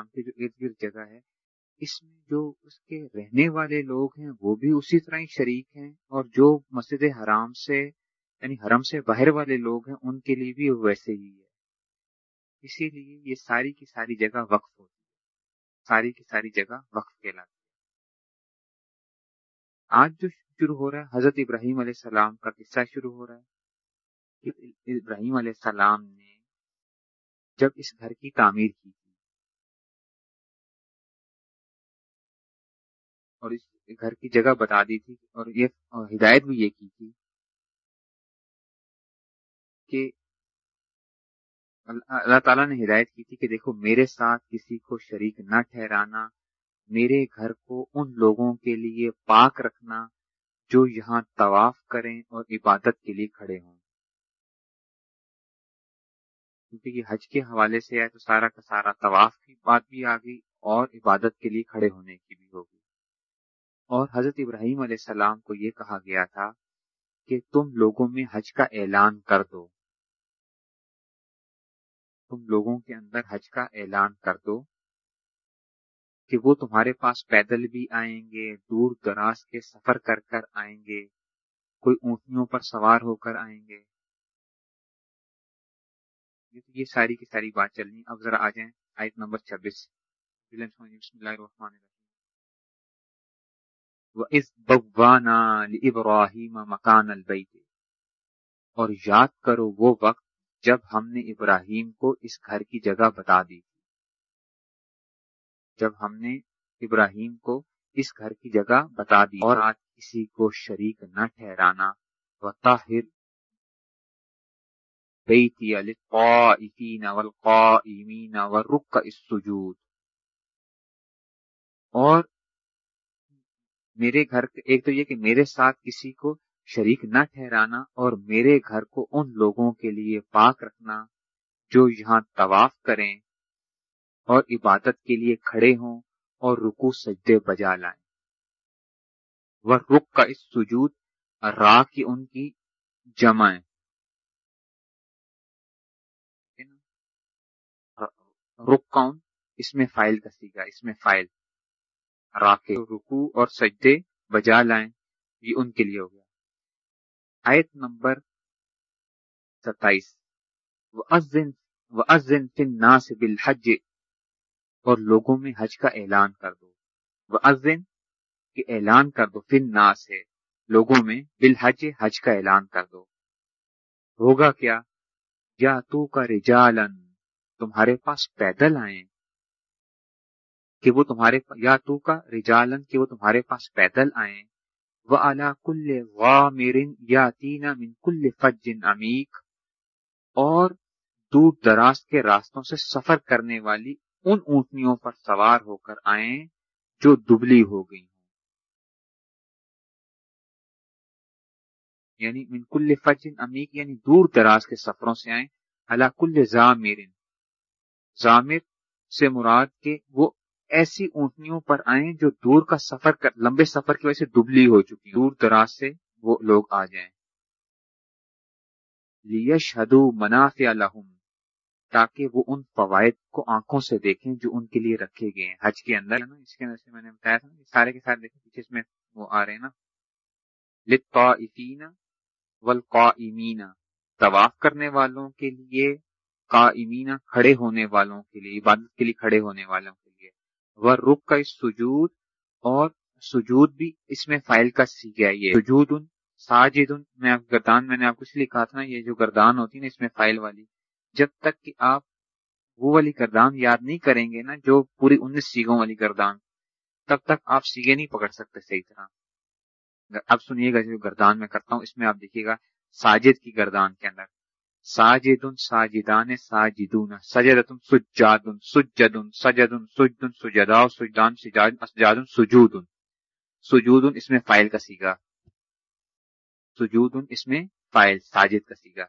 کے جو ارد گرد جگہ ہے، اس میں جو اس کے رہنے والے لوگ ہیں، وہ بھی اسی طرح ہی شریک ہیں اور جو مسجد حرام سے یعنی حرم سے باہر والے لوگ ہیں، ان کے لیے بھی ویسے ہی ہے۔ اسی لیے یہ ساری کی ساری جگہ وقف ہوتی ہے۔ ساری کی ساری جگہ وقف کہلاتی ہے۔ آج جو شروع ہو رہا ہے، حضرت ابراہیم علیہ السلام کا قصہ شروع ہو رہا ہے ابراہیم علیہ السلام نے جب اس گھر کی تعمیر کی اور اس گھر کی جگہ بتا دی تھی اور یہ ہدایت بھی یہ کی تھی کہ اللہ تعالیٰ نے ہدایت کی تھی کہ دیکھو میرے ساتھ کسی کو شریک نہ ٹھہرانا، میرے گھر کو ان لوگوں کے لیے پاک رکھنا جو یہاں طواف کریں اور عبادت کے لیے کھڑے ہوں۔ کیونکہ یہ حج کے حوالے سے ہے تو سارا کا سارا طواف کی بات بھی آ گئی اور عبادت کے لیے کھڑے ہونے کی بھی ہوگی اور حضرت ابراہیم علیہ السلام کو یہ کہا گیا تھا کہ تم لوگوں میں حج کا اعلان کر دو۔ تم لوگوں کے اندر حج کا اعلان کر دو کہ وہ تمہارے پاس پیدل بھی آئیں گے، دور دراز کے سفر کر کر آئیں گے، کوئی اونٹنیوں پر سوار ہو کر آئیں گے۔ یہ ساری کی ساری بات چلنی۔ اب ذرا آ جائیں۔ آیت نمبر چھبیس۔ بسم اللہ الرحمن الرحیم۔ بوانا ابراہیم مکان البیت اور یاد کرو وہ وقت جب ہم نے ابراہیم کو اس گھر کی جگہ بتا دی تھی۔ جب ہم نے ابراہیم کو اس گھر کی جگہ بتا دی۔ اور آج کسی کو شریک نہ ٹھہرانا۔ و طاہر بیتی للقائفین والقائمین والرکع السجود۔ اور میرے گھر ایک تو یہ کہ میرے ساتھ کسی کو شریک نہ ٹھہرانا اور میرے گھر کو ان لوگوں کے لیے پاک رکھنا جو یہاں طواف کریں اور عبادت کے لیے کھڑے ہوں اور رکو سجدے بجا لائیں۔ وہ رک کا اس سجود را کی ان کی جمع رک کون؟ اس میں فائل کسی گا اس میں فائل۔ راکے رکو اور سجدے بجا لائیں، یہ ان کے لیے ہو گیا۔ آیت نمبر ستائیس۔ سے بالحج۔ اور لوگوں میں حج کا اعلان کر دو۔ وہ ازن کہ اعلان کر دو فن نا سے لوگوں میں بالحج حج کا اعلان کر دو۔ ہوگا کیا؟ یا تو کا رجالن، تمہارے پاس پیدل آئیں۔ کہ وہ تمہارے یا تو کا رجالن کہ وہ تمہارے پاس پیدل آئیں۔ وہ اعلیٰ کل غامرن یا تینا من کل فجن عمیق اور دور دراز کے راستوں سے سفر کرنے والی ان اونٹنیوں پر سوار ہو کر آئیں جو دبلی ہو گئی ہوں۔ یعنی من کل فجن عمیق یعنی دور دراز کے سفروں سے آئیں۔ اللہ کل زامرن زامر سے مراد کے وہ ایسی اونٹنیوں پر آئیں جو دور کا سفر کر لمبے سفر کی وجہ سے دبلی ہو چکی دور دراز سے وہ لوگ آ جائیں۔ لیش حدو منافع تاکہ وہ ان فوائد کو آنکھوں سے دیکھیں جو ان کے لیے رکھے گئے ہیں۔ حج کے اندر نا اس کے اندر سے میں نے بتایا تھا سارے کے سارے دیکھیں، پیچھے اس میں وہ آ رہے ہیں نا۔ لطفین والقائمین، طواف کرنے والوں کے لیے، قائمین کھڑے ہونے والوں کے لیے، عبادت کے لیے کھڑے ہونے والوں وہ رک کا سجود اور سجود بھی اس میں فائل کا سیکھا یہ۔ سجود ان ساجد ان میں گردان، میں نے آپ کو اس لیے کہا تھا نا، یہ جو گردان ہوتی نا، اس میں فائل والی، جب تک کہ آپ وہ والی گردان یاد نہیں کریں گے نا، جو پوری انیس سیگوں والی گردان، تب تک آپ سیگے نہیں پکڑ سکتے صحیح طرح۔ اب سنیے گا جو گردان میں کرتا ہوں، اس میں آپ دیکھیے گا، ساجد کی گردان کے اندر۔ ساجد ساجدان ساجدون، سجدتن سجادن، سجدن سجدن سجدن، سجدا، سجدان سجادن، سجودن۔ سجودن اس میں فائل کا سیگا۔ سجودن اس میں فائل، ساجد کا سیگا۔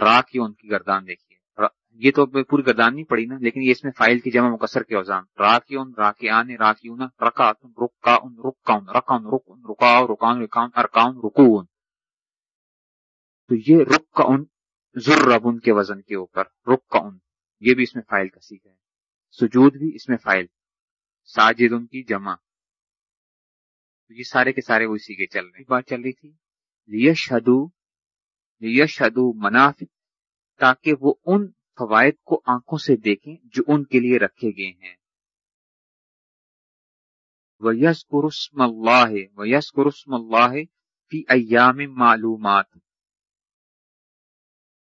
را کی ان کی گردان دیکھیے۔ یہ تو پوری گردان نہیں پڑی نا، لیکن یہ اس میں فائل کی جمع مقصر کے اوزان۔ را کی ان، را کی آن را کی ان رکاتن رکا ان رکا ان رکا ان رک ان رکا رکان رکان ارکان رکون تو یہ رک کا ان ضرور ان کے وزن کے اوپر رک کا ان یہ بھی اس میں فائل کا سیکھا ہے۔ سجود بھی اس میں فائل ساجد ان کی جمع۔ یہ سارے کے سارے وہ اسی کے چل رہے بات چل رہی تھی۔ لیش ہدو لیش ہدو منافع تاکہ وہ ان فوائد کو آنکھوں سے دیکھیں جو ان کے لیے رکھے گئے ہیں۔ ویس قرسم اللہ ویس قرسم اللہ فی ایام معلومات۔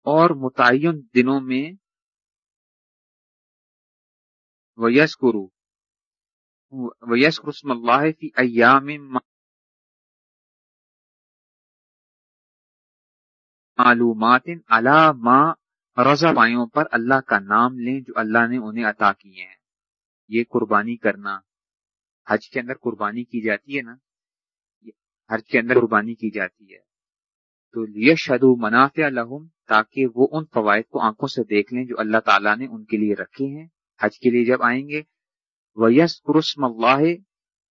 اور متعین دنوں میں ویس قرو ویس قرسم اللہ فی ایام معلومات علامہ رضا پائیوں پر اللہ کا نام لیں جو اللہ نے انہیں عطا کیے ہیں۔ یہ قربانی کرنا۔ حج کے اندر قربانی کی جاتی ہے نا؟ حج کے اندر قربانی کی جاتی ہے۔ تو لیے منافع لہم تاکہ وہ ان فوائد کو آنکھوں سے دیکھ لیں جو اللہ تعالیٰ نے ان کے لیے رکھے ہیں۔ حج کے لیے جب آئیں گے وہ یس قرسم اللہ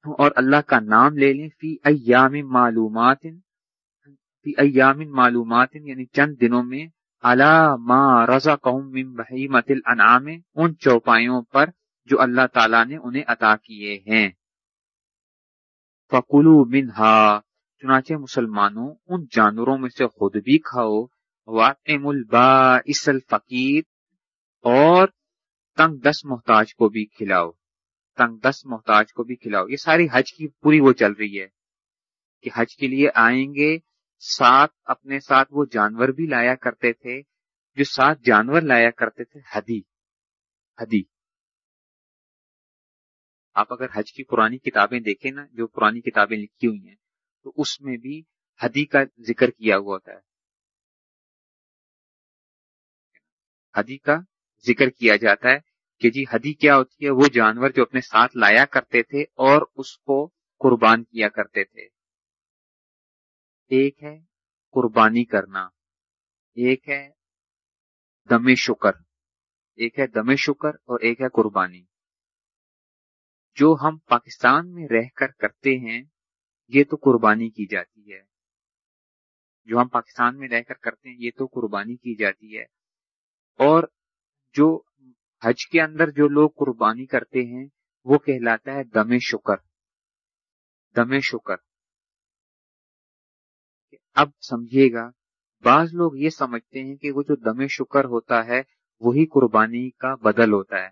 اور اللہ کا نام لے لیں فی ایام معلومات فی ایام معلومات یعنی چند دنوں میں اللہ ما رضا قوم بحیمت الانعام ان چوپایوں پر جو اللہ تعالیٰ نے انہیں عطا کیے ہیں۔ فکلو منہا چنانچہ مسلمانوں، ان جانوروں میں سے خود بھی کھاؤ۔ واقم البا الفقیر اور تنگ دس محتاج کو بھی کھلاؤ، تنگ دس محتاج کو بھی کھلاؤ۔ یہ ساری حج کی پوری وہ چل رہی ہے کہ حج کے لیے آئیں گے۔ ساتھ اپنے ساتھ وہ جانور بھی لایا کرتے تھے، جو ساتھ جانور لایا کرتے تھے، ہدی ہدی۔ آپ اگر حج کی پرانی کتابیں دیکھیں نا، جو پرانی کتابیں لکھی ہوئی ہیں، تو اس میں بھی ہدی کا ذکر کیا ہوا ہوتا ہے۔ ہدی کا ذکر کیا جاتا ہے کہ جی ہدی کیا ہوتی ہے؟ وہ جانور جو اپنے ساتھ لایا کرتے تھے اور اس کو قربان کیا کرتے تھے۔ ایک ہے قربانی کرنا، ایک ہے دم شکر، ایک ہے دم شکر اور ایک ہے قربانی۔ جو ہم پاکستان میں رہ کر کرتے ہیں، یہ تو قربانی کی جاتی ہے۔ جو ہم پاکستان میں رہ کر کرتے ہیں، یہ تو قربانی کی جاتی ہے۔ اور جو حج کے اندر جو لوگ قربانی کرتے ہیں، وہ کہلاتا ہے دم شکر۔ دم شکر۔ اب سمجھیے گا، بعض لوگ یہ سمجھتے ہیں کہ وہ جو دم شکر ہوتا ہے، وہی قربانی کا بدل ہوتا ہے۔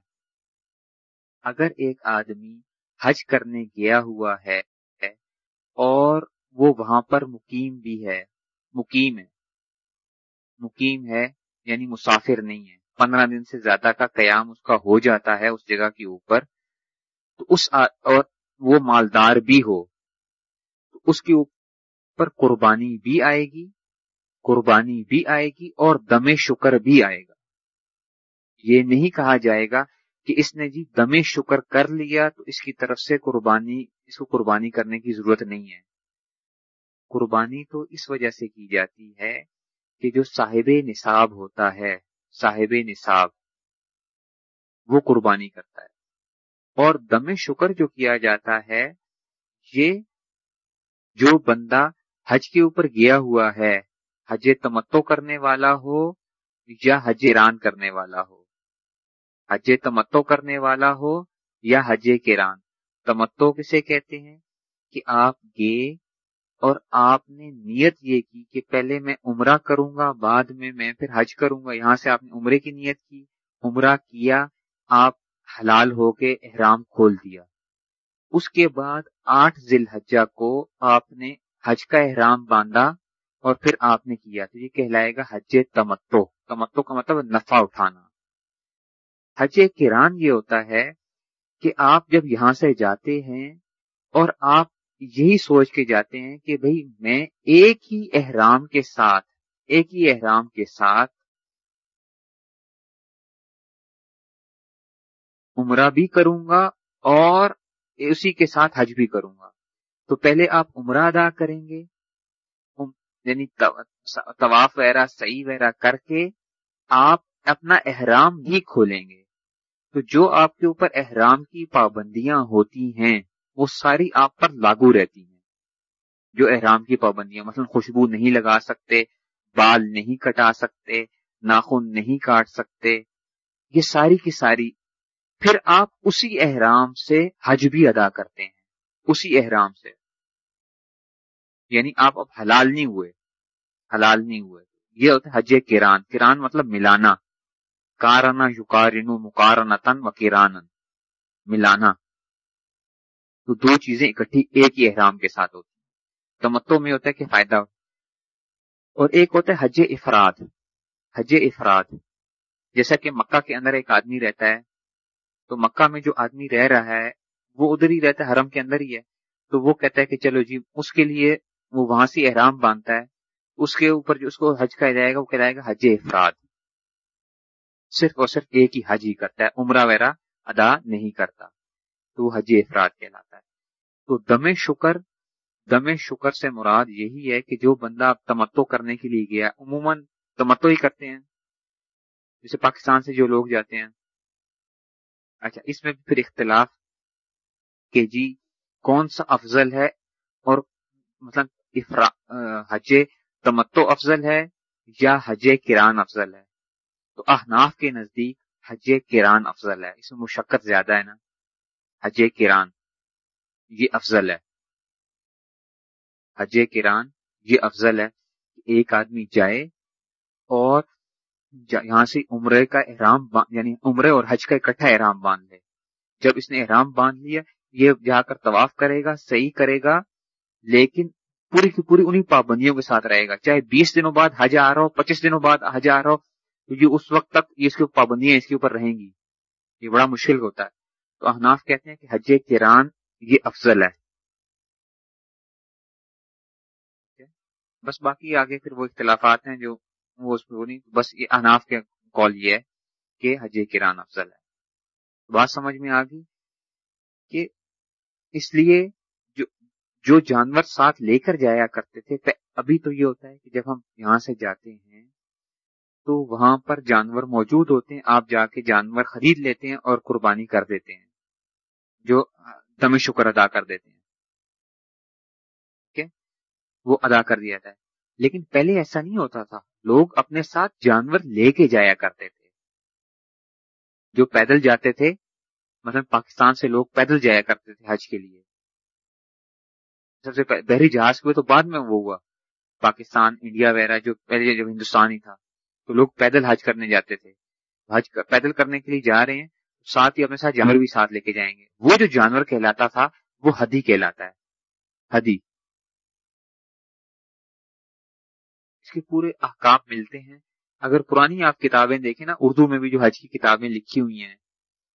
اگر ایک آدمی حج کرنے گیا ہوا ہے اور وہ وہاں پر مقیم بھی ہے، مقیم ہے۔ مقیم ہے یعنی مسافر نہیں ہے۔ پندرہ دن سے زیادہ کا قیام اس کا ہو جاتا ہے اس جگہ کے اوپر۔ تو اس اور وہ مالدار بھی ہو، تو اس کے اوپر قربانی بھی آئے گی، قربانی بھی آئے گی اور دم شکر بھی آئے گا۔ یہ نہیں کہا جائے گا کہ اس نے جی دم شکر کر لیا تو اس کی طرف سے قربانی، اس کو قربانی کرنے کی ضرورت نہیں ہے۔ قربانی تو اس وجہ سے کی جاتی ہے کہ جو صاحب نصاب ہوتا ہے، صاحب نصاب، وہ قربانی کرتا ہے۔ اور دم شکر جو کیا جاتا ہے، یہ جو بندہ حج کے اوپر گیا ہوا ہے، حج تمتو کرنے والا ہو یا حج ایران کرنے والا ہو۔ حج تمتو کرنے والا ہو یا حج کران تمتو کسے کہتے ہیں؟ کہ آپ گئے اور آپ نے نیت یہ کی کہ پہلے میں عمرہ کروں گا، بعد میں میں پھر حج کروں گا۔ یہاں سے آپ نے عمرے کی نیت کی، عمرہ کیا، آپ حلال ہو کے احرام کھول دیا۔ اس کے بعد آٹھ ذیل حجہ کو آپ نے حج کا احرام باندھا اور پھر آپ نے کیا۔ تو یہ کہلائے گا حج تمتو تمتو کا مطلب نفع اٹھانا۔ حج کران یہ ہوتا ہے کہ آپ جب یہاں سے جاتے ہیں اور آپ یہی سوچ کے جاتے ہیں کہ بھئی میں ایک ہی احرام کے ساتھ، ایک ہی احرام کے ساتھ عمرہ بھی کروں گا اور اسی کے ساتھ حج بھی کروں گا۔ تو پہلے آپ عمرہ ادا کریں گے یعنی طواف وغیرہ صحیح وغیرہ کر کے آپ اپنا احرام بھی کھولیں گے۔ تو جو آپ کے اوپر احرام کی پابندیاں ہوتی ہیں وہ ساری آپ پر لاگو رہتی ہیں۔ جو احرام کی پابندیاں مثلا خوشبو نہیں لگا سکتے، بال نہیں کٹا سکتے، ناخن نہیں کاٹ سکتے، یہ ساری کی ساری، پھر آپ اسی احرام سے حج بھی ادا کرتے ہیں۔ اسی احرام سے۔ یعنی آپ اب حلال نہیں ہوئے۔ حلال نہیں ہوئے۔ یہ ہوتا ہے حج کران۔ کران مطلب ملانا۔ کارنا یو مکارن تن و کران ملانا۔ تو دو چیزیں اکٹھی ایک ہی احرام کے ساتھ ہوتی تمتو میں ہوتا ہے کہ فائدہ اور ایک ہوتا ہے حج افراد۔ حج افراد۔ جیسا کہ مکہ کے اندر ایک آدمی رہتا ہے، تو مکہ میں جو آدمی رہ رہا ہے، وہ ادھر ہی رہتا ہے، حرم کے اندر ہی ہے۔ تو وہ کہتا ہے کہ چلو جی اس کے لیے وہ وہاں سے احرام باندھتا ہے۔ اس کے اوپر جو اس کو حج کہا جائے گا، وہ کہلائے گا حج افراد۔ صرف اور صرف ایک ہی حج ہی کرتا ہے، عمرہ وغیرہ ادا نہیں کرتا۔ تو وہ حج افراد کہلاتا ہے۔ تو دم شکر دم شکر سے مراد یہی ہے کہ جو بندہ تمتو کرنے کے لیے گیا، عموماً تمتو ہی کرتے ہیں۔ جیسے پاکستان سے جو لوگ جاتے ہیں۔ اچھا اس میں پھر اختلاف کہ جی کون سا افضل ہے؟ اور مطلب حج تمتو افضل ہے یا حج کران افضل ہے؟ تو احناف کے نزدیک حج کران افضل ہے۔ اس میں مشقت زیادہ ہے نا۔ حج کران، یہ افضل ہے۔ حج کران، یہ افضل ہے ایک آدمی جائے اور یہاں سے عمرے کا احرام یعنی عمرے اور حج کا اکٹھا احرام باندھ لے۔ جب اس نے احرام باندھ لیا، یہ جا کر طواف کرے گا، صحیح کرے گا، لیکن پوری کی پوری انہیں پابندیوں کے ساتھ رہے گا۔ چاہے بیس دنوں بعد حج آ رہا ہو، پچیس دنوں بعد حج آ رہا ہو، تو یہ اس وقت تک یہ اس کی پابندیاں اس کے اوپر رہیں گی۔ یہ بڑا مشکل ہوتا ہے۔ تو احناف کہتے ہیں کہ حج کران یہ افضل ہے۔ بس باقی آگے پھر وہ اختلافات ہیں جو وہ اس نہیں، بس یہ اناف کے کال یہ ہے کہ حج کران افضل ہے۔ بات سمجھ میں آ گئی کہ اس لیے جو جو جانور ساتھ لے کر جایا کرتے تھے ابھی تو یہ ہوتا ہے کہ جب ہم یہاں سے جاتے ہیں تو وہاں پر جانور موجود ہوتے ہیں، آپ جا کے جانور خرید لیتے ہیں اور قربانی کر دیتے ہیں۔ جو دم شکر ادا کر دیتے ہیں۔ وہ ادا کر دیا جاتا ہے لیکن پہلے ایسا نہیں ہوتا تھا۔ لوگ اپنے ساتھ جانور لے کے جایا کرتے تھے۔ جو پیدل جاتے تھے مطلب پاکستان سے لوگ پیدل جایا کرتے تھے حج کے لیے۔ سب سے بحری جہاز کے تو بعد میں وہ ہوا۔ پاکستان، انڈیا وغیرہ جو پہلے جب ہندوستان ہی تھا، تو لوگ پیدل حج کرنے جاتے تھے۔ حج پیدل کرنے کے لیے جا رہے ہیں۔ ساتھ ہی اپنے ساتھ جانور بھی ساتھ لے کے جائیں گے۔ وہ جو جانور کہلاتا تھا، وہ ہدی کہلاتا ہے۔ ہدی۔ اس کے پورے احکام ملتے ہیں۔ اگر پرانی آپ کتابیں دیکھیں نا، اردو میں بھی جو حج کی کتابیں لکھی ہوئی ہیں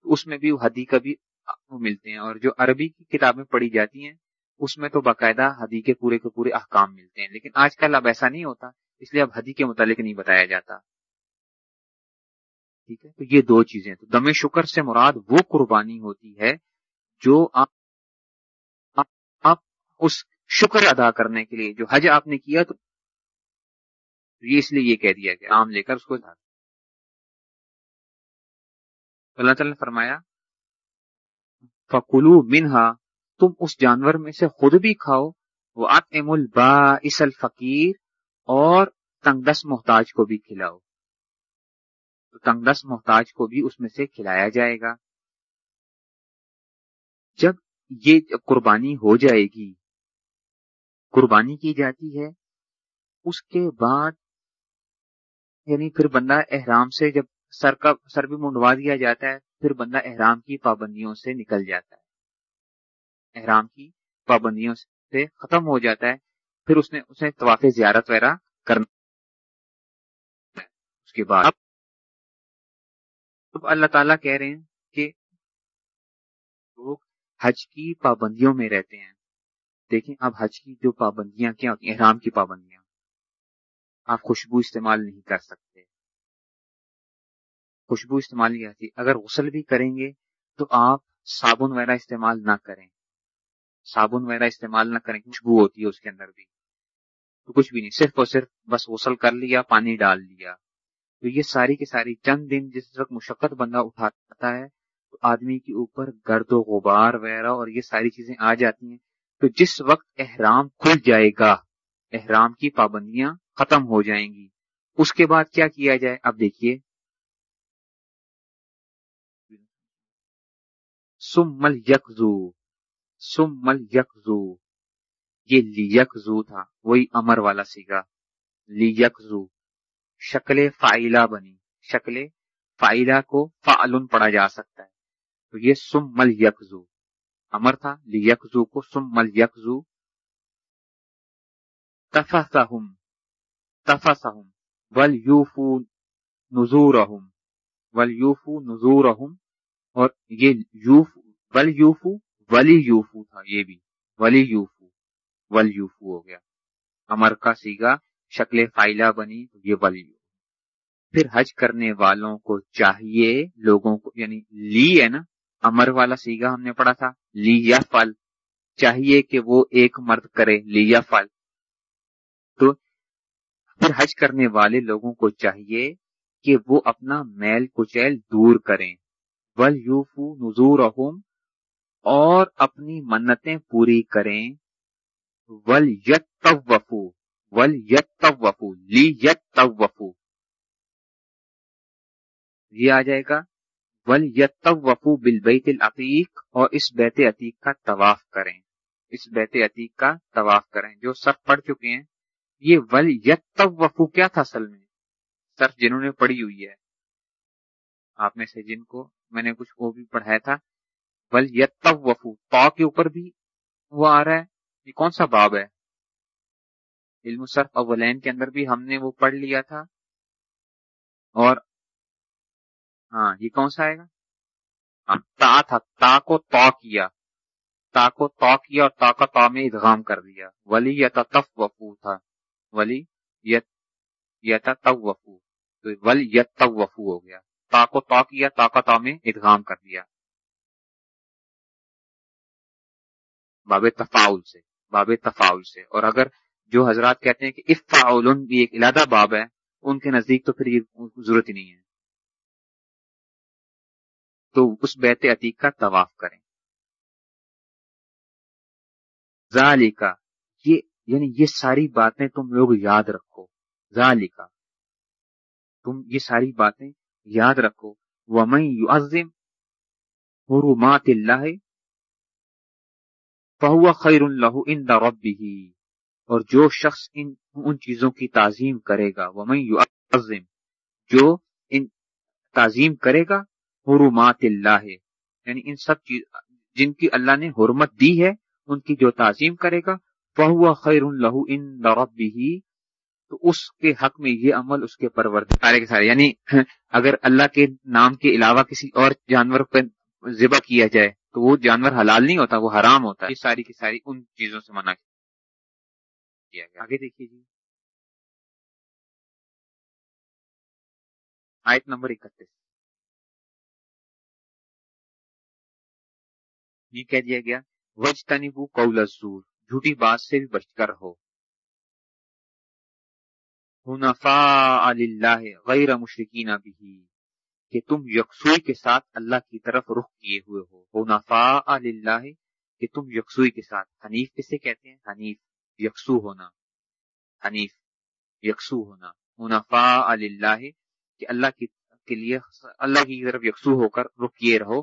اس میں بھی حدی کا بھی ملتے ہیں اور جو عربی کی کتابیں پڑھی جاتی ہیں، اس میں تو باقاعدہ حدی کے پورے کے پورے احکام ملتے ہیں۔ لیکن آج کل اب ایسا نہیں ہوتا، اس لیے اب حدی کے متعلق نہیں بتایا جاتا۔ ٹھیک ہے؟ تو یہ دو چیزیں تو دم شکر سے مراد وہ قربانی ہوتی ہے جو آپ آپ اس شکر ادا کرنے کے لیے جو حج آپ نے کیا تو یہ اس لیے یہ کہہ دیا کہ آم لے کر اس کو اللہ تعالی نے فرمایا فکلو منہا تم اس جانور میں سے خود بھی کھاؤ وہ ام البا اس الفقیر اور تنگ دس محتاج کو بھی کھلاؤ۔ تو تنگ دس محتاج کو بھی اس میں سے کھلایا جائے گا۔ جب یہ قربانی ہو جائے گی، قربانی کی جاتی ہے، اس کے بعد یعنی پھر بندہ احرام سے جب سر کا، سر بھی منڈوا دیا جاتا ہے، پھر بندہ احرام کی پابندیوں سے نکل جاتا ہے۔ احرام کی پابندیوں سے ختم ہو جاتا ہے، پھر اس نے اس نے طواف زیارت وغیرہ کرنا اس کے بعد اب اللہ تعالیٰ کہہ رہے ہیں کہ لوگ حج کی پابندیوں میں رہتے ہیں۔ دیکھیں اب حج کی جو پابندیاں، کیا ہوتی ہیں احرام کی پابندیاں۔ آپ خوشبو استعمال نہیں کر سکتے۔ خوشبو استعمال نہیں کرتی اگر غسل بھی کریں گے تو آپ صابن وغیرہ استعمال نہ کریں۔ صابن وغیرہ استعمال نہ کریں، خوشبو ہوتی ہے اس کے اندر بھی۔ تو کچھ بھی نہیں، صرف اور صرف بس غسل کر لیا، پانی ڈال لیا۔ تو یہ ساری کی ساری چند دن جس وقت مشقت بندہ اٹھاتا ہے، تو آدمی کے اوپر گرد و غبار وغیرہ اور یہ ساری چیزیں آ جاتی ہیں۔ تو جس وقت احرام کھل جائے گا، احرام کی پابندیاں ختم ہو جائیں گی۔ اس کے بعد کیا کیا جائے؟ اب دیکھیے۔ سمل یکزو سمل یکزو۔ یہ لیکزو تھا، وہی امر والا سیگا۔ لیکزو۔ شکل فائلہ بنی۔ شکل فائلہ کو فعلن پڑھا جا سکتا ہے۔ تو یہ سم مل یکزو امر تھا لیکزو کو سم مل یکزو تفسہم۔ تفسہم۔ ولیوفو نزورہم ولیوفو نزورہم اور یہ یوف ول یوفو ولی یوفو تھا یہ بھی۔ ولی یوفو ول یوفو ہو گیا۔ امر کا سیگا شکل فائلہ بنی تو یہ ولی پھر حج کرنے والوں کو چاہیے لوگوں کو یعنی لی ہے نا، امر والا سیگا ہم نے پڑھا تھا، لی یا فل۔ چاہیے کہ وہ ایک مرد کرے لی یا فل۔ تو پھر حج کرنے والے لوگوں کو چاہیے کہ وہ اپنا میل کچیل دور کریں۔ ول یوفو نزور اور اپنی منتیں پوری کریں۔ ول یت ول یت وفو لی یت وفو یہ آ جائے گا ول یت وفو بل بیت العقیق اور اس بیت عتیق کا طواف کریں۔ اس بیت عتیق کا طواف کریں، جو سب پڑھ چکے ہیں۔ یہ ول یت وفو کیا تھا اصل میں؟ سر جنہوں نے پڑھی ہوئی ہے۔ آپ میں سے جن کو میں نے کچھ وہ بھی پڑھایا تھا ول یت وفو تو کے اوپر بھی وہ آ رہا ہے۔ یہ کون سا باب ہے؟ علم صرف اولین کے اندر بھی ہم نے وہ پڑھ لیا تھا۔ اور ہاں یہ کون سا آئے گا؟ ہاں، تا تھا، تا کو تو کیا۔ تا کو تو کیا اور تا کا تا میں ادغام کر دیا۔ ولی یت وفو تھا۔ ولی یت یت وفو تو ول یت وفو ہو گیا۔ تا کو تا کیا، تا کا تا میں ادغام کر دیا۔ باب تفاول سے، باب تفاول سے۔ اور اگر جو حضرات کہتے ہیں کہ افعول بھی ایک علادہ باب ہے، ان کے نزدیک تو پھر یہ ضرورت ہی نہیں ہے۔ تو اس بیت عتیق کا طواف کریں۔ ذالکا یہ یعنی یہ ساری باتیں تم لوگ یاد رکھو۔ ذالکا تم یہ ساری باتیں یاد رکھو۔ ومن یعظم حرمات اللہ فہو خیر اللہ ان ربه۔ اور جو شخص ان ان چیزوں کی تعظیم کرے گا، ومن یعظم جو ان تعظیم کرے گا، حرمات اللہ یعنی ان سب چیز، جن کی اللہ نے حرمت دی ہے، ان کی جو تعظیم کرے گا فہو خیر اللہ ان ربه، تو اس کے حق میں یہ عمل اس کے پرورد سارے کے سارے یعنی اگر اللہ کے نام کے علاوہ کسی اور جانور پہ ذبح کیا جائے، تو وہ جانور حلال نہیں ہوتا، وہ حرام ہوتا ہے، یہ ساری کی ساری ان چیزوں سے منع کیا گیا۔ آگے دیکھیے جی۔ آیت نمبر اکتیس۔ یہ کہہ دیا گیا وج تنبو قول الزور، جھوٹی بات سے بھی بچ کر ہو حنفاء للہ غیر مشرقین بھی کہ تم یکسوئی کے ساتھ اللہ کی طرف رخ کیے ہوئے ہو۔ حنفاء للہ، کہ تم یکسوئی کے ساتھ۔ حنیف کسے کہتے ہیں؟ حنیف۔ یکسو ہونا، حنیف، یکسو ہونا حنفاء للہ کہ اللہ کی کے لیے اللہ کی طرف یکسو ہو کر رخ کیے رہو۔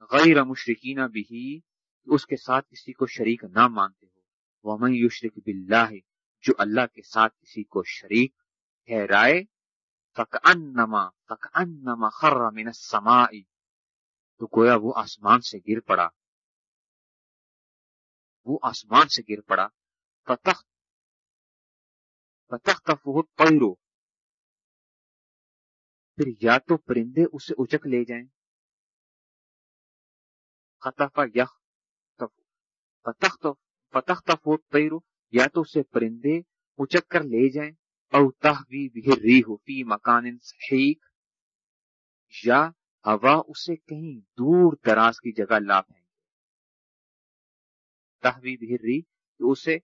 غیر مشرقین بھی اس کے ساتھ کسی کو شریک نہ مانتے ہو۔ وہ یشرک باللہ جو اللہ کے ساتھ کسی کو شریک ٹھہرائے، فکأنما فکأنما خر من السماء۔ تو گویا وہ آسمان سے گر پڑا۔ وہ آسمان سے گر پڑا۔ فتخ فتخطفه الطير پھر یا تو پرندے اسے اچک لے جائیں۔ خطف یخ فتخت فتخطفه یا تو اسے پرندے اچک کر لے جائیں۔ او تحوی بھی ری ہو فی مکان صحیح یا ہوا اسے کہیں دور دراز کی جگہ لا پھینک تحوی بھیری تو اسے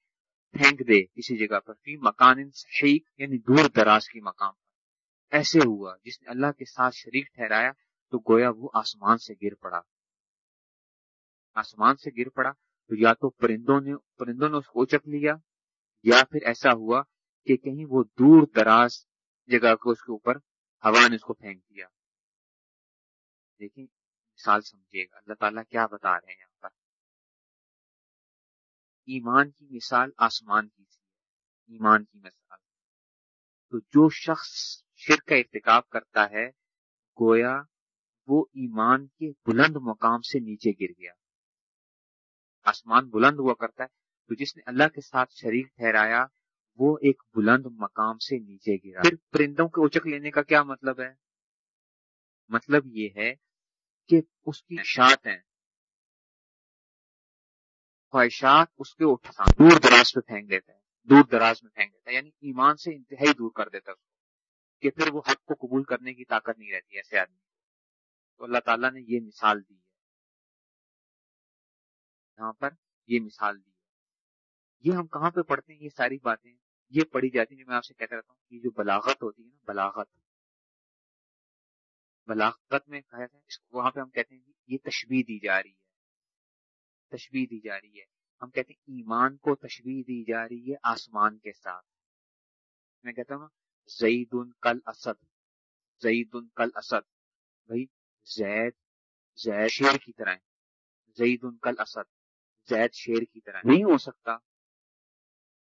پھینک دے کسی جگہ پر، فی مکان صحیح یعنی دور دراز کی مقام پر۔ ایسے ہوا، جس نے اللہ کے ساتھ شریک ٹھہرایا تو گویا وہ آسمان سے گر پڑا۔ آسمان سے گر پڑا تو یا تو پرندوں نے پرندوں نے اس کو اچک لیا، یا پھر ایسا ہوا کہ کہیں وہ دور دراز جگہ کو، اس کے اوپر ہوا نے اس کو پھینک دیا۔ دیکھیں مثال سمجھیے گا، اللہ تعالیٰ کیا بتا رہے ہیں؟ ایمان کی مثال آسمان کی سی ایمان کی مثال۔ تو جو شخص شرک کا ارتکاب کرتا ہے، گویا وہ ایمان کے بلند مقام سے نیچے گر گیا۔ آسمان بلند ہوا کرتا ہے، تو جس نے اللہ کے ساتھ شریک ٹھہرایا، وہ ایک بلند مقام سے نیچے گرا۔ پھر پرندوں کے اچک لینے کا کیا مطلب ہے؟ مطلب یہ ہے کہ اس کی خواہشات ہیں۔ خواہشات اس کے اٹھا دور دراز پہ پھینک دیتا ہے دور دراز میں پھینک دیتا ہے یعنی ایمان سے انتہائی دور کر دیتا ہے۔ کہ پھر وہ حق کو قبول کرنے کی طاقت نہیں رہتی ایسے آدمی تو اللہ تعالیٰ نے یہ مثال دی ہے۔ یہاں پر یہ مثال دی ہے۔ یہ ہم کہاں پہ پڑھتے ہیں؟ یہ ساری باتیں یہ پڑھی جاتی ہیں۔ میں آپ سے کہتا رہتا ہوں کہ جو بلاغت ہوتی ہے نا، بلاغت۔ بلاغت میں کہا جاتا ہے وہاں پہ ہم کہتے ہیں یہ تشبیح دی جا رہی ہے۔ تشبیح دی جا رہی ہے۔ ہم کہتے ہیں ایمان کو تشبیح دی جا رہی ہے آسمان کے ساتھ۔ میں کہتا ہوں زید کل اسد۔ زید کل اسد۔ بھائی، زید زید شیر کی طرح زید کل اسد۔ زید شیر کی طرح نہیں ہو سکتا۔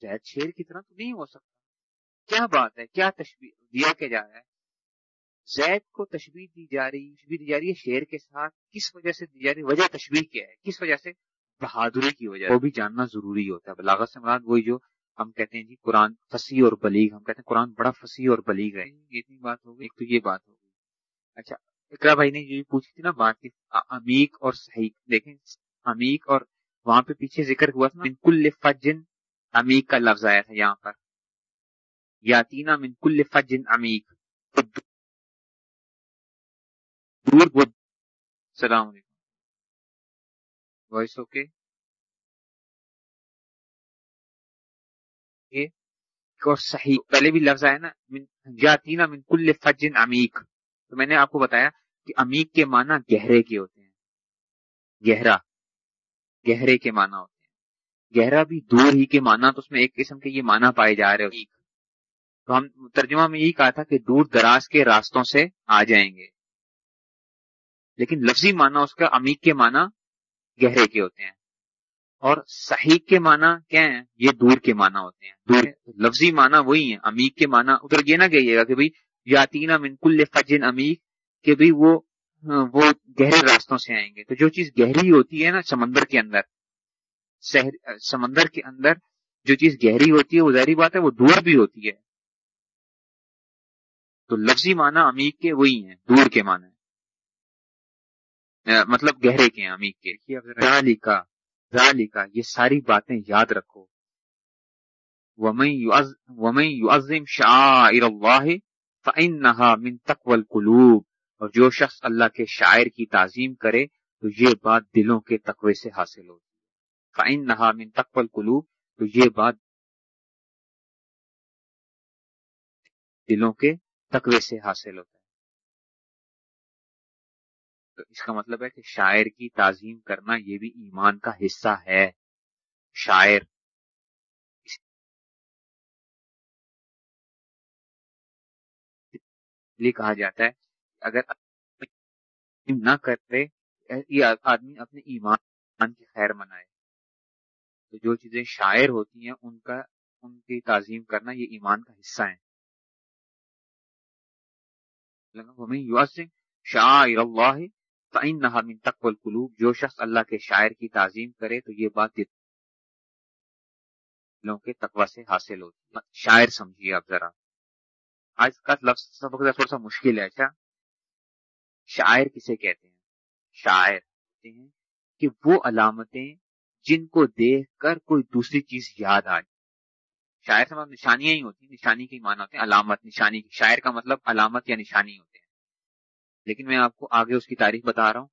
زید شیر کی طرح تو نہیں ہو سکتا۔ کیا بات ہے؟ کیا تشبیح دیا کے جا رہا ہے؟ زید کو تشبیح دی جا رہی تشبیح دی جا رہی ہے شیر کے ساتھ۔ کس وجہ سے دی جا رہی؟ وجہ تشبیح کیا ہے؟ کس وجہ سے؟ بہادری کی وجہ وہ بھی جاننا ضروری ہوتا ہے بلاغت سے مراد وہی جو ہم کہتے ہیں جی قرآن فصیح اور بلیغ ہم کہتے ہیں قرآن بڑا فصیح اور بلیغ ہے اتنی بات ہوگی ایک تو یہ بات ہوگی اچھا اقرا بھائی نے جو پوچھی تھی نا بات کی امیق اور صحیح دیکھیں امیق اور وہاں پہ پیچھے ذکر ہوا تھا من کل فجن امیق کا لفظ آیا تھا یہاں پر یاتینا من کل فجن امیق دور بود السلام علیکم وائس اوکے اور صحیح، پہلے بھی لفظ آیا نا جاتینا من کل فجن عمیق۔ تو میں نے آپ کو بتایا کہ عمیق کے معنی گہرے کے ہوتے ہیں۔ گہرا۔ گہرے کے معنی ہوتے ہیں۔ گہرا بھی دور ہی کے معنی، تو اس میں ایک قسم کے یہ معنی پائے جا رہے ہیں۔ تو ہم ترجمہ میں یہی کہا تھا کہ دور دراز کے راستوں سے آ جائیں گے۔ لیکن لفظی معنی اس کا عمیق کے معنی گہرے کے ہوتے ہیں۔ اور صحیح کے معنی کیا ہیں؟ یہ دور کے معنی ہوتے ہیں۔ دور لفظی معنی وہی ہیں۔ امیق کے معنی ادھر یہ نہ کہیے گا کہ بھائی یاتینا من کل فجن امیق کہ بھائی وہ وہ گہرے راستوں سے آئیں گے۔ تو جو چیز گہری ہوتی ہے نا سمندر کے اندر سمندر کے اندر جو چیز گہری ہوتی ہے، وہ ظاہری بات ہے، وہ دور بھی ہوتی ہے۔ تو لفظی معنی امیق کے وہی ہیں، دور کے معنی۔ مطلب گہرے کے امیق کے۔ ذالکا ذالکا یہ ساری باتیں یاد رکھو۔ ومن يعظم شعائر اللہ فإنها من تقوى القلوب۔ اور جو شخص اللہ کے شاعر کی تعظیم کرے تو یہ بات دلوں کے تقوی سے حاصل ہوتی ہے۔ فإنها من تقوى القلوب۔ تو یہ بات دلوں کے تقوی سے حاصل ہوتا ہے۔ تو اس کا مطلب ہے کہ شاعر کی تعظیم کرنا یہ بھی ایمان کا حصہ ہے۔ شاعر۔ لیے کہا جاتا ہے اگر نہ کرے، یہ آدمی اپنے ایمان کی خیر منائے۔ تو جو چیزیں شاعر ہوتی ہیں، ان کا، ان کی تعظیم کرنا یہ ایمان کا حصہ ہے شاعر اللہ فإنها من تقوى القلوب جو شخص اللہ کے شاعر کی تعظیم کرے تو یہ بات دلوں کے تقوی سے حاصل ہوتی شاعر سمجھیے آپ ذرا۔ آج کا لفظ سبق تھوڑا سا مشکل ہے اچھا؟ شاعر کسے کہتے ہیں؟ شاعر کہتے ہیں کہ وہ علامتیں جن کو دیکھ کر کوئی دوسری چیز یاد آ جائے شاعر سے مطلب نشانیاں ہی ہوتی ہیں، نشانی کے معنی ہوتے ہیں، علامت، نشانی کی۔ شاعر کا مطلب علامت یا نشانی ہوتے ہیں لیکن میں آپ کو آگے اس کی تاریخ بتا رہا ہوں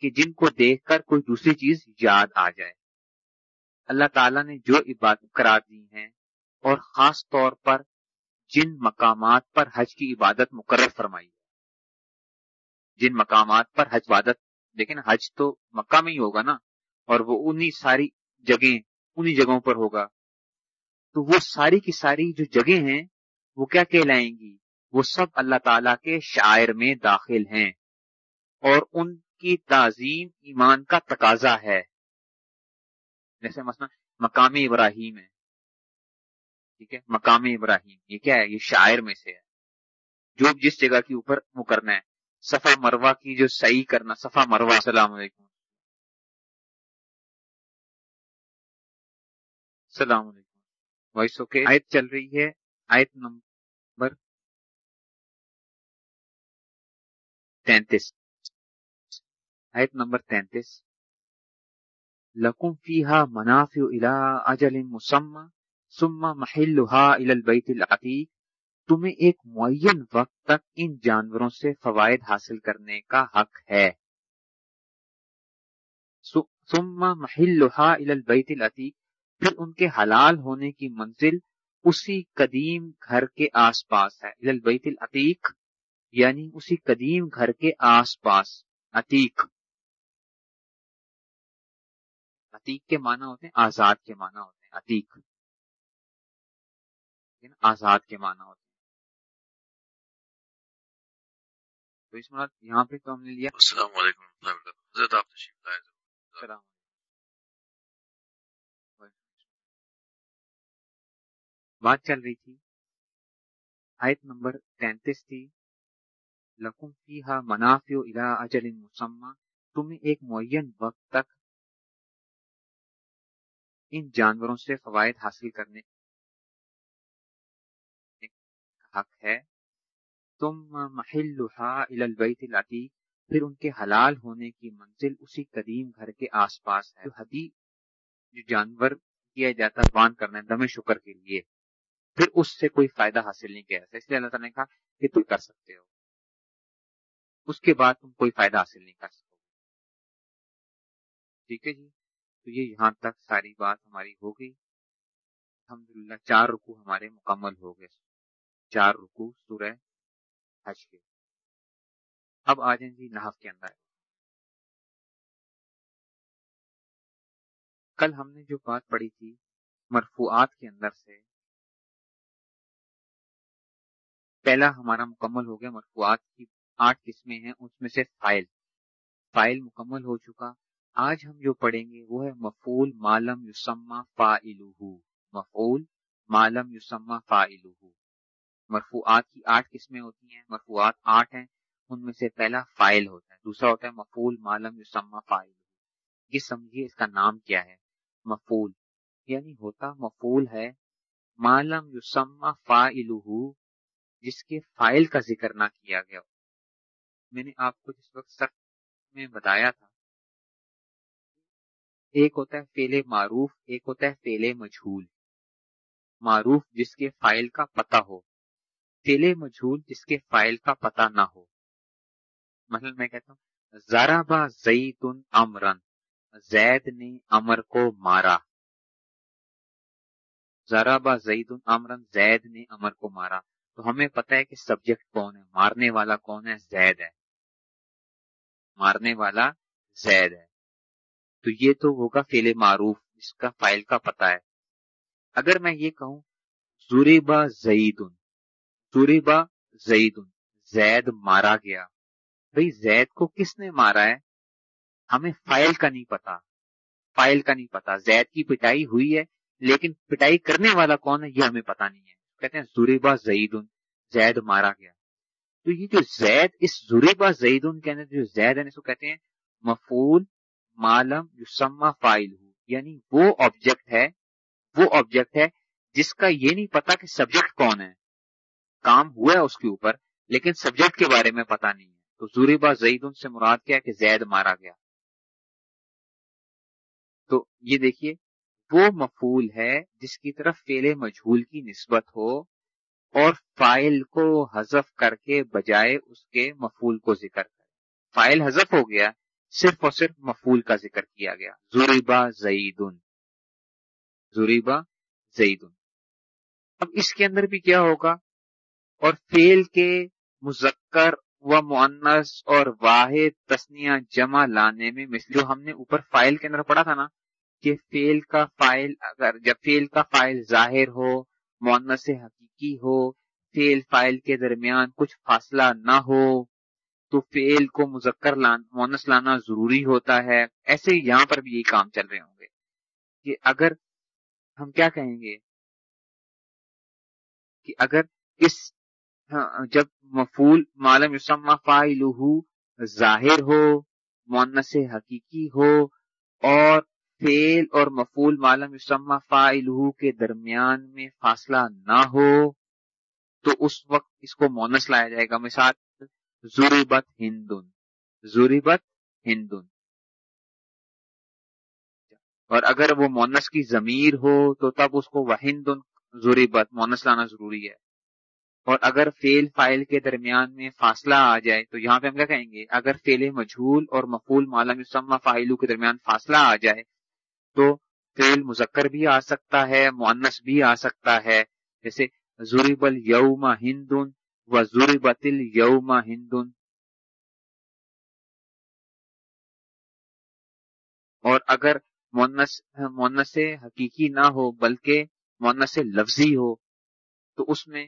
کہ جن کو دیکھ کر کوئی دوسری چیز یاد آ جائے۔ اللہ تعالیٰ نے جو عبادت کرا دی ہیں اور خاص طور پر جن مقامات پر حج کی عبادت مقرر فرمائی جن مقامات پر حج عبادت، لیکن حج تو مکہ میں ہی ہوگا نا، اور وہ انہی ساری جگہیں، انہی جگہوں پر ہوگا۔ تو وہ ساری کی ساری جو جگہیں ہیں، وہ کیا کہلائیں گی؟ وہ سب اللہ تعالی کے شاعر میں داخل ہیں اور ان کی تعظیم ایمان کا تقاضا ہے۔ جیسے مثلا مقام ابراہیم ہے۔ ٹھیک ہے؟ مقام ابراہیم، یہ کیا ہے؟ یہ شاعر میں سے ہے۔ جو جس جگہ کے اوپر وہ کرنا ہے۔ صفا مروا کی جو صحیح کرنا، صفا مروا السلام علیکم۔ السلام علیکم۔ Voice okay. آیت چل رہی ہے۔ آیت نمبر تینتیس۔ آیت نمبر تینتیس۔ لکم فیہا منافع الى اجل مسمى ثم محلها الى البیت العتیق۔ تمہیں ایک معین وقت تک ان جانوروں سے فوائد حاصل کرنے کا حق ہے۔ ثم محلها الى البیت العتیق۔ پھر ان کے حلال ہونے کی منزل اسی قدیم گھر کے آس پاس ہے۔ البیت العتیق۔ یعنی اسی قدیم گھر کے آس پاس عتیق۔ عتیق کے معنی ہوتے ہیں آزاد کے معنی ہوتے ہیں عتیق۔ آزاد کے معنی ہوتے ہیں۔ تو اس مراد یہاں پہ تو ہم نے لیا۔ السلام علیکم حضرت آپ تشریف السلام بات چل رہی تھی۔ آیت نمبر تینتیس تھی۔ لکم فیہا منافع الى اجل مسمى تمہیں ایک معین وقت تک ان جانوروں سے فوائد حاصل کرنے حق ہے۔ تم محلها الى البیت العتیق پھر ان کے حلال ہونے کی منزل اسی قدیم گھر کے آس پاس ہے۔ حدی، جو جانور کیا جاتا بان کرنا ہے دم شکر کے لیے، پھر اس سے کوئی فائدہ حاصل نہیں کیا جاتا۔ اس لیے اللہ تعالیٰ نے کہا کہ تم کر سکتے ہو۔ اس کے بعد تم کوئی فائدہ حاصل نہیں کر سکو ٹھیک ہے جی؟ تو یہ یہاں تک ساری بات ہماری ہو گئی۔ الحمد چار رکو ہمارے مکمل ہو گئے۔ چار رکو سورہ حج کے۔ اب آ جائیں جی نحف کے اندر۔ کل ہم نے جو بات پڑھی تھی مرفوعات کے اندر سے، پہلا ہمارا مکمل ہو گیا مرفوعات کی آٹھ قسمیں ہیں اس میں سے فائل۔ فائل مکمل ہو چکا۔ آج ہم جو پڑھیں گے وہ ہے مفول مالم یوسما فا مفول مالم یوسما فا مرفوعات کی آٹھ قسمیں ہوتی ہیں، مرفوعات آٹھ ہیں، ان میں سے پہلا فائل ہوتا ہے، دوسرا ہوتا ہے مفول مالم یوسما فا یہ سمجھیے اس کا نام کیا ہے مفول یعنی ہوتا مفول ہے مالم یوسما فا جس کے فائل کا ذکر نہ کیا گیا میں نے آپ کو جس وقت سخت میں بتایا تھا، ایک ہوتا ہے فیل معروف، ایک ہوتا ہے فیل مجھول۔ معروف جس کے فائل کا پتہ ہو فیل مجھول جس کے فائل کا پتہ نہ ہو۔ مثلا میں کہتا ہوں ذرا با زید امرن زید نے امر کو مارا۔ ذرا با زید امرن زید نے امر کو مارا۔ تو ہمیں پتا ہے کہ سبجیکٹ کون ہے، مارنے والا کون ہے، زید ہے۔ مارنے والا زید ہے۔ تو یہ تو ہوگا فیل معروف جس کا فائل کا پتا ہے۔ اگر میں یہ کہوں زوریبا زیدن زوریبا زیدن، زید مارا گیا۔ بھئی زید کو کس نے مارا ہے؟ ہمیں فائل کا نہیں پتا فائل کا نہیں پتا زید کی پٹائی ہوئی ہے، لیکن پٹائی کرنے والا کون ہے، یہ ہمیں پتا نہیں ہے۔ کہتے ہیں زوریبا زید زید مارا گیا۔ تو یہ جو زید، اس زوریبا زید کے اندر جو زید ہے اس کو کہتے ہیں مفول مالم یوسما فائل ہو۔ یعنی وہ آبجیکٹ ہے، وہ آبجیکٹ ہے جس کا یہ نہیں پتا کہ سبجیکٹ کون ہے۔ کام ہوا ہے اس کے اوپر، لیکن سبجیکٹ کے بارے میں پتا نہیں ہے۔ تو زوریبا زید سے مراد کیا کہ زید مارا گیا۔ تو یہ دیکھیے، وہ مفول ہے جس کی طرف فیل مجھول کی نسبت ہو۔ اور فائل کو حذف کر کے بجائے اس کے مفول کو ذکر کرے فائل حذف ہو گیا، صرف اور صرف مفول کا ذکر کیا گیا۔ زوریبا زیدن زوریبا زیدن اب اس کے اندر بھی کیا ہوگا؟ اور فیل کے مذکر و معنس اور واحد تسنیہ جمع لانے میں مثل جو ہم نے اوپر فائل کے اندر پڑھا تھا نا، کہ فیل کا فائل اگر جب فیل کا فائل ظاہر ہو مونس حقیقی ہو فیل فائل کے درمیان کچھ فاصلہ نہ ہو، تو فیل کو مذکر مونس لانا ضروری ہوتا ہے۔ ایسے یہاں پر بھی یہ کام چل رہے ہوں گے کہ اگر ہم کیا کہیں گے؟ کہ اگر اس ہاں، جب مفول معلوم یسمہ فائلہ ظاہر ہو مونس حقیقی ہو، اور فیل اور مفول معلوم یسمہ فائلہ کے درمیان میں فاصلہ نہ ہو تو اس وقت اس کو مونس لایا جائے گا۔ مثال زوریبت ہندن۔ زوریبت ہندن۔ اور اگر وہ مونس کی ضمیر ہو تو تب اس کو وہ ہندن زوریبت مونس لانا ضروری ہے۔ اور اگر فیل فائل کے درمیان میں فاصلہ آ جائے تو یہاں پہ ہم کیا کہیں گے؟ اگر فیل مجھول اور مفول مالا مسمہ فائلو کے درمیان فاصلہ آ جائے تو فیل مذکر بھی آ سکتا ہے مونس بھی آ سکتا ہے۔ جیسے زوریب یوم ہندن و زوربت یوم ہندن اور اگر مونس مونس حقیقی نہ ہو، بلکہ مونس لفظی ہو، تو اس میں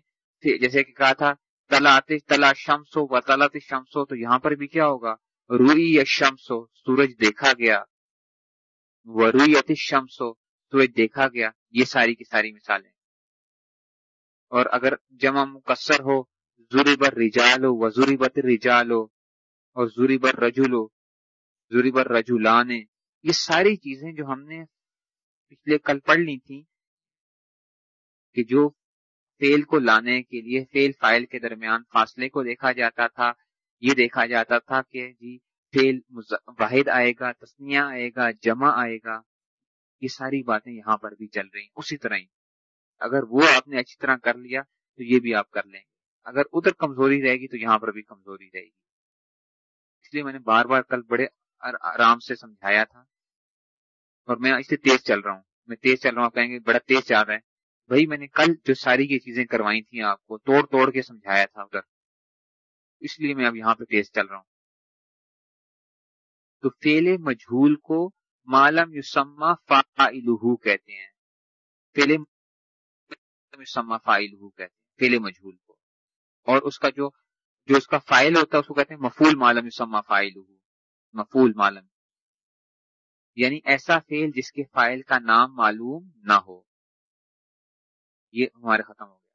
جیسے کہ کہا تھا تلا تلا شمس و تلا شمس تو یہاں پر بھی کیا ہوگا؟ روئی یا شمس ہو سورج دیکھا گیا۔ وہ روئی شمس سورج دیکھا گیا، یہ ساری کی ساری مثالیں اور اگر جمع مکسر ہو زوری بر رجال ہو وزوری بت رجال ہو اور زوری بر رجول ہو زوری بر رجولان یہ ساری چیزیں جو ہم نے پچھلے کل پڑھ لی تھی کہ جو فیل کو لانے کے لیے فیل فائل کے درمیان فاصلے کو دیکھا جاتا تھا، یہ دیکھا جاتا تھا کہ جی فیل واحد آئے گا تسنیا آئے گا، جمع آئے گا، یہ ساری باتیں یہاں پر بھی چل رہی اسی طرح ہی۔ اگر وہ آپ نے اچھی طرح کر لیا تو یہ بھی آپ کر لیں گے۔ اگر ادھر کمزوری رہے گی تو یہاں پر بھی کمزوری رہے گی۔ اس لیے میں نے بار بار کل بڑے آرام سے سمجھایا تھا۔ اور میں اس سے تیز چل رہا ہوں۔ میں تیز چل رہا ہوں، آپ کہیں گے بڑا تیز چل رہا ہے۔ بھائی میں نے کل جو ساری یہ چیزیں کروائی تھیں آپ کو، توڑ توڑ کے سمجھایا تھا ادھر۔ اس لیے میں اب یہاں پہ تیز چل رہا ہوں۔ تو فیل مجھول کو مالم یوسما فائلہ کہتے ہیں۔ فیل یوسما فائلہ کہتے ہیں فیل مجھول کو۔ اور اس کا جو جو اس کا فائل ہوتا ہے، اس کو کہتے ہیں مفول مالم یوسما فائلہ مفول مالم یعنی ایسا فیل جس کے فائل کا نام معلوم نہ ہو۔ یہ ہمارے ختم ہو گیا۔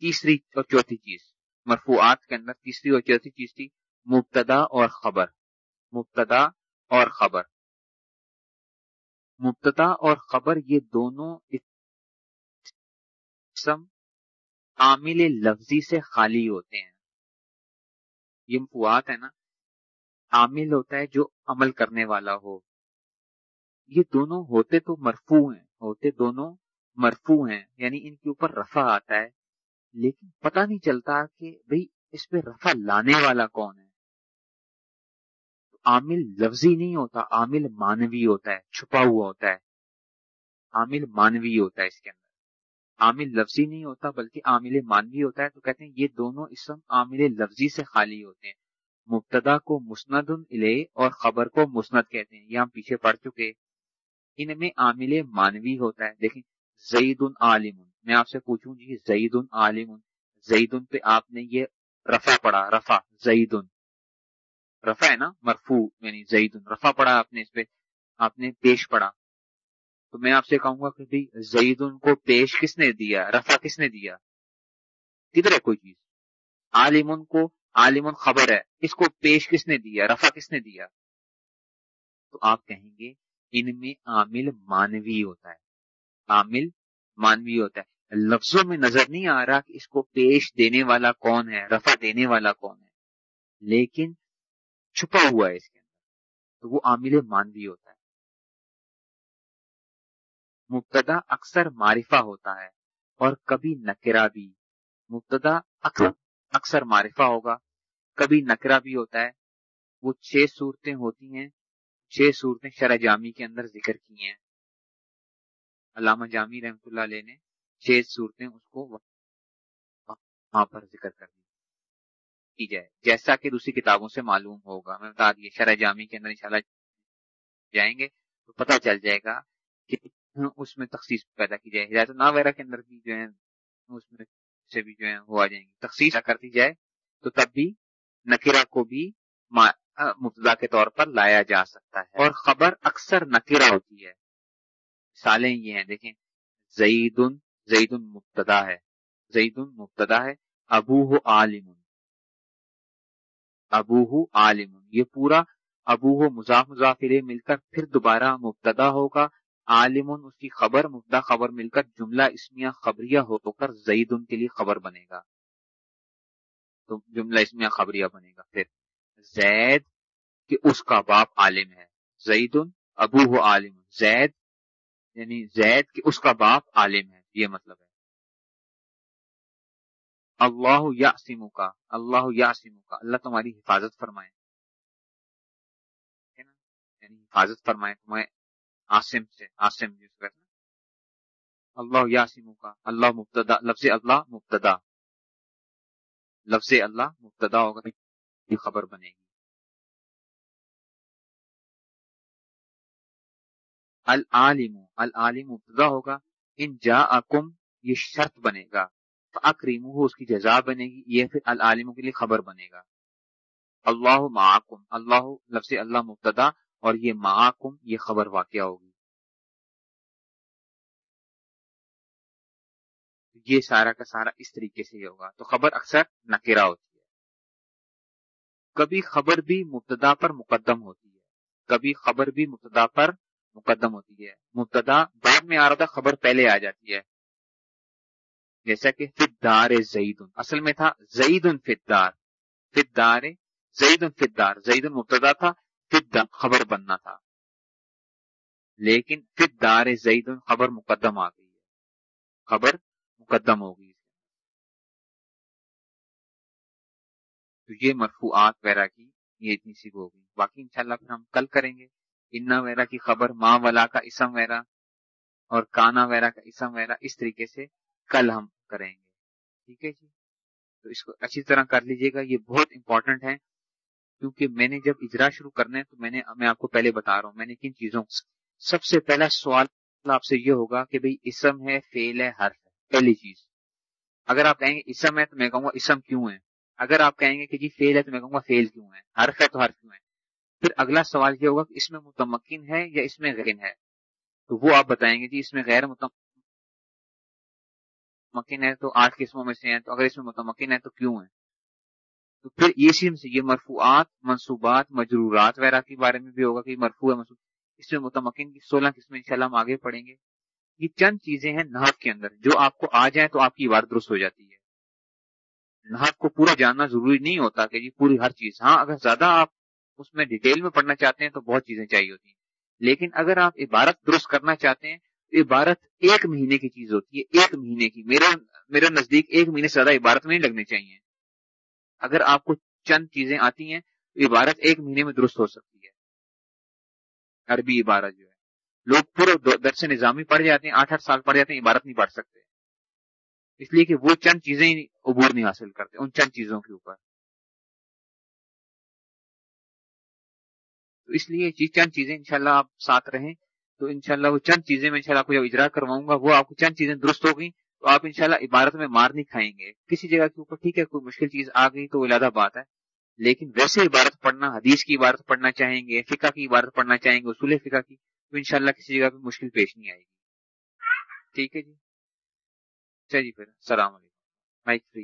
تیسری اور چوتھی چیز، مرفوعات کے اندر تیسری اور چوتھی چیز تھی، مبتدا اور خبر۔ مبتدا اور خبر۔ مبتدا اور خبر یہ دونوں عامل لفظی سے خالی ہوتے ہیں۔ یہ مفوعات ہے نا، عامل ہوتا ہے جو عمل کرنے والا ہو۔ یہ دونوں ہوتے تو مرفوع ہیں، ہوتے دونوں مرفو ہیں یعنی ان کے اوپر رفع آتا ہے، لیکن پتہ نہیں چلتا کہ بھئی اس پہ رفع لانے والا کون ہے۔ عامل لفظی نہیں ہوتا، عامل مانوی ہوتا ہے، چھپا ہوا ہوتا ہے۔ عامل مانوی ہوتا ہے اس کے اندر۔ عامل لفظی نہیں ہوتا بلکہ عامل مانوی ہوتا ہے تو کہتے ہیں یہ دونوں اسم عامل لفظی سے خالی ہوتے ہیں۔ مبتدا کو مسند الے اور خبر کو مسند کہتے ہیں۔ یہ ہم پیچھے پڑھ چکے۔ ان میں عامل مانوی ہوتا ہے۔ دیکھیں، زید عالم۔ میں آپ سے پوچھوں جی زید عالم۔ زید پہ آپ نے یہ رفع پڑھا، رفع، زید۔ رفع ہے نا مرفو یعنی زید، رفع پڑھا آپ نے اس پہ، آپ نے پیش پڑھا تو میں آپ سے کہوں گا کہ زید کو پیش کس نے دیا؟ رفع کس نے دیا؟ کدھر ہے کوئی چیز۔ عالم کو عالم خبر ہے، اس کو پیش کس نے دیا؟ رفع کس نے دیا؟ تو آپ کہیں گے، ان میں عامل مانوی ہوتا ہے۔ عامل مانوی ہوتا ہے۔ لفظوں میں نظر نہیں آ رہا کہ اس کو پیش دینے والا کون ہے، رفع دینے والا کون ہے۔ لیکن چھپا ہوا ہے اس کے اندر تو وہ عامل مانوی ہوتا ہے۔ مبتدا اکثر معرفہ ہوتا ہے اور کبھی نکرا بھی۔ مبتدا اکثر معرفہ ہوگا کبھی نکرا بھی ہوتا ہے۔ وہ چھ صورتیں ہوتی ہیں چھ صورتیں شرح جامی کے اندر ذکر کی ہیں۔ علامہ جامی رحمت اللہ علیہ نے چھ صورتیں اس کو وہاں پر ذکر کر دی۔ کی جائے۔ جیسا کہ دوسری کتابوں سے معلوم ہوگا۔ میں بتا دیے شرح جامی کے اندر انشاءاللہ جائیں گے تو پتہ چل جائے گا کہ اس میں تخصیص پیدا کی جائے۔ ہدایت نا وغیرہ کے اندر بھی جو ہے اس میں سے بھی جو ہے وہ آ جائیں گے۔ تخصیص کرتی جائے تو تب بھی نکرا کو بھی مبتدا کے طور پر لایا جا سکتا ہے۔ اور خبر اکثر نکرا ہوتی ہے۔ مثالیں یہ ہیں، دیکھیں زید زید مبتدا ہے۔ زید مبتدا ہے ابو عالم ابو عالم، یہ پورا ابو ہو مضاف مضافرے مل کر پھر دوبارہ مبتدا ہوگا۔ عالم، اس کی خبر، مبتدا خبر مل کر جملہ اسمیہ خبریہ ہو کر زید ان کے لیے خبر بنے گا۔ تو جملہ اسمیہ خبریہ بنے گا۔ پھر زید، کہ اس کا باپ عالم ہے۔ زید ابو ہو عالم۔ زید یعنی زید، کہ اس کا باپ عالم ہے۔ یہ مطلب ہے۔ اللہ یا کا، اللہ یا کا۔ اللہ تمہاری حفاظت فرمائے۔ یعنی حفاظت فرمائے تمہیں آسم سے آسم جس کا اللہ یاسم کا، اللہ مبتدا، لفظ اللہ مبتدا۔ لفظ اللہ مبتدا ہوگا یہ خبر بنے گی۔ العالم العالم مبتدا ہوگا۔ ان جا یہ شرط بنے گا۔ اکریم اس کی جزا بنے گی، یہ پھر العالم کے لیے خبر بنے گا۔ اللہ معاکم اللہ، لفظ اللہ مبتدا، اور یہ معاکم یہ خبر واقع ہوگی۔ یہ سارا کا سارا اس طریقے سے ہی ہوگا۔ تو خبر اکثر نکیرا ہوتی ہے۔ کبھی خبر بھی مبتدا پر مقدم ہوتی ہے۔ کبھی خبر بھی مبتدا پر مقدم ہوتی ہے۔ مبتدا بعد میں آ رہا تھا، خبر پہلے آ جاتی ہے۔ جیسا کہ فدار زعید اصل میں تھا زعید فدار فدار زعید فدار زعید مبتدا تھا فد خبر بننا تھا۔ لیکن فدار زعید خبر مقدم آ گئی ہے۔ خبر مقدم ہو گئی۔ تو یہ مرفوعات وغیرہ کی، یہ اتنی سی ہوگی باقی انشاءاللہ پھر ہم کل کریں گے۔ انا ویرا کی خبر ماں ولا کا اسم ویرا اور کانا ویرا کا اسم ویرا اس طریقے سے کل ہم کریں گے۔ ٹھیک ہے جی؟ تو اس کو اچھی طرح کر لیجیے گا۔ یہ بہت امپورٹنٹ ہے۔ کیونکہ میں نے جب اجرا شروع کرنا ہے تو میں نے، میں آپ کو پہلے بتا رہا ہوں، میں نے کن چیزوں سب سے پہلا سوال آپ سے یہ ہوگا کہ بھئی اسم ہے فیل ہے، حرف ہے۔ پہلی چیز۔ اگر آپ کہیں گے اسم ہے تو میں کہوں گا اسم کیوں ہے؟ اگر آپ کہیں گے کہ جی فیل ہے تو میں کہوں گا فیل کیوں ہے؟ حرف ہے تو حرف کیوں ہے؟ پھر اگلا سوال یہ ہوگا کہ اس میں متمکن ہے یا اس میں غیر ہے؟ تو وہ آپ بتائیں گے جی اس میں غیر متمکن ہے تو آٹھ قسموں میں سے ہیں، تو اگر اس میں متمکن ہے تو کیوں ہے تو پھر یہ سے، یہ مرفوعات، منصوبات، مجرورات وغیرہ کے بارے میں بھی ہوگا کہ مرفوع ہے منصوب، اس میں متمکن کی سولہ قسمیں انشاءاللہ ہم آگے پڑھیں گے۔ یہ چند چیزیں ہیں نحف کے اندر، جو آپ کو آ جائیں تو آپ کی عبارت درست ہو جاتی ہے۔ نحف کو پورا جاننا ضروری نہیں ہوتا کہ جی پوری ہر چیز ہاں اگر زیادہ آپ اس میں ڈیٹیل میں پڑھنا چاہتے ہیں تو بہت چیزیں چاہیے ہوتی ہیں۔ لیکن اگر آپ عبارت درست کرنا چاہتے ہیں عبارت ایک مہینے کی چیز ہوتی ہے، ایک مہینے کی۔ میرا میرا نزدیک ایک مہینے سے زیادہ عبارت میں نہیں لگنے چاہیے۔ اگر آپ کو چند چیزیں آتی ہیں تو عبارت ایک مہینے میں درست ہو سکتی ہے۔ عربی عبارت جو ہے۔ لوگ پورے درس نظامی پڑھ جاتے ہیں، آٹھ آٹھ سال پڑھ جاتے ہیں، عبارت نہیں پڑھ سکتے۔ اس لیے کہ وہ چند چیزیں عبور نہیں حاصل کرتے، ان چند چیزوں کے اوپر۔ تو اس لیے چند چیزیں انشاءاللہ آپ ساتھ رہیں۔ تو انشاءاللہ وہ چند چیزیں میں انشاءاللہ آپ کو جب اجرا کرواؤں گا، وہ آپ کو چند چیزیں درست ہو گئی تو آپ انشاءاللہ عبارت میں مار نہیں کھائیں گے۔ کسی جگہ کے اوپر ٹھیک ہے، کوئی مشکل چیز آ گئی تو وہ علیحدہ بات ہے، لیکن ویسے عبارت پڑھنا، حدیث کی عبارت پڑھنا چاہیں گے، فقہ کی عبارت پڑھنا چاہیں گے، اصول فقہ کی، تو انشاءاللہ کسی جگہ پہ مشکل پیش نہیں آئے گی۔ ٹھیک ہے جی؟ اچھا جی پھر، السلام علیکم۔ Mic free.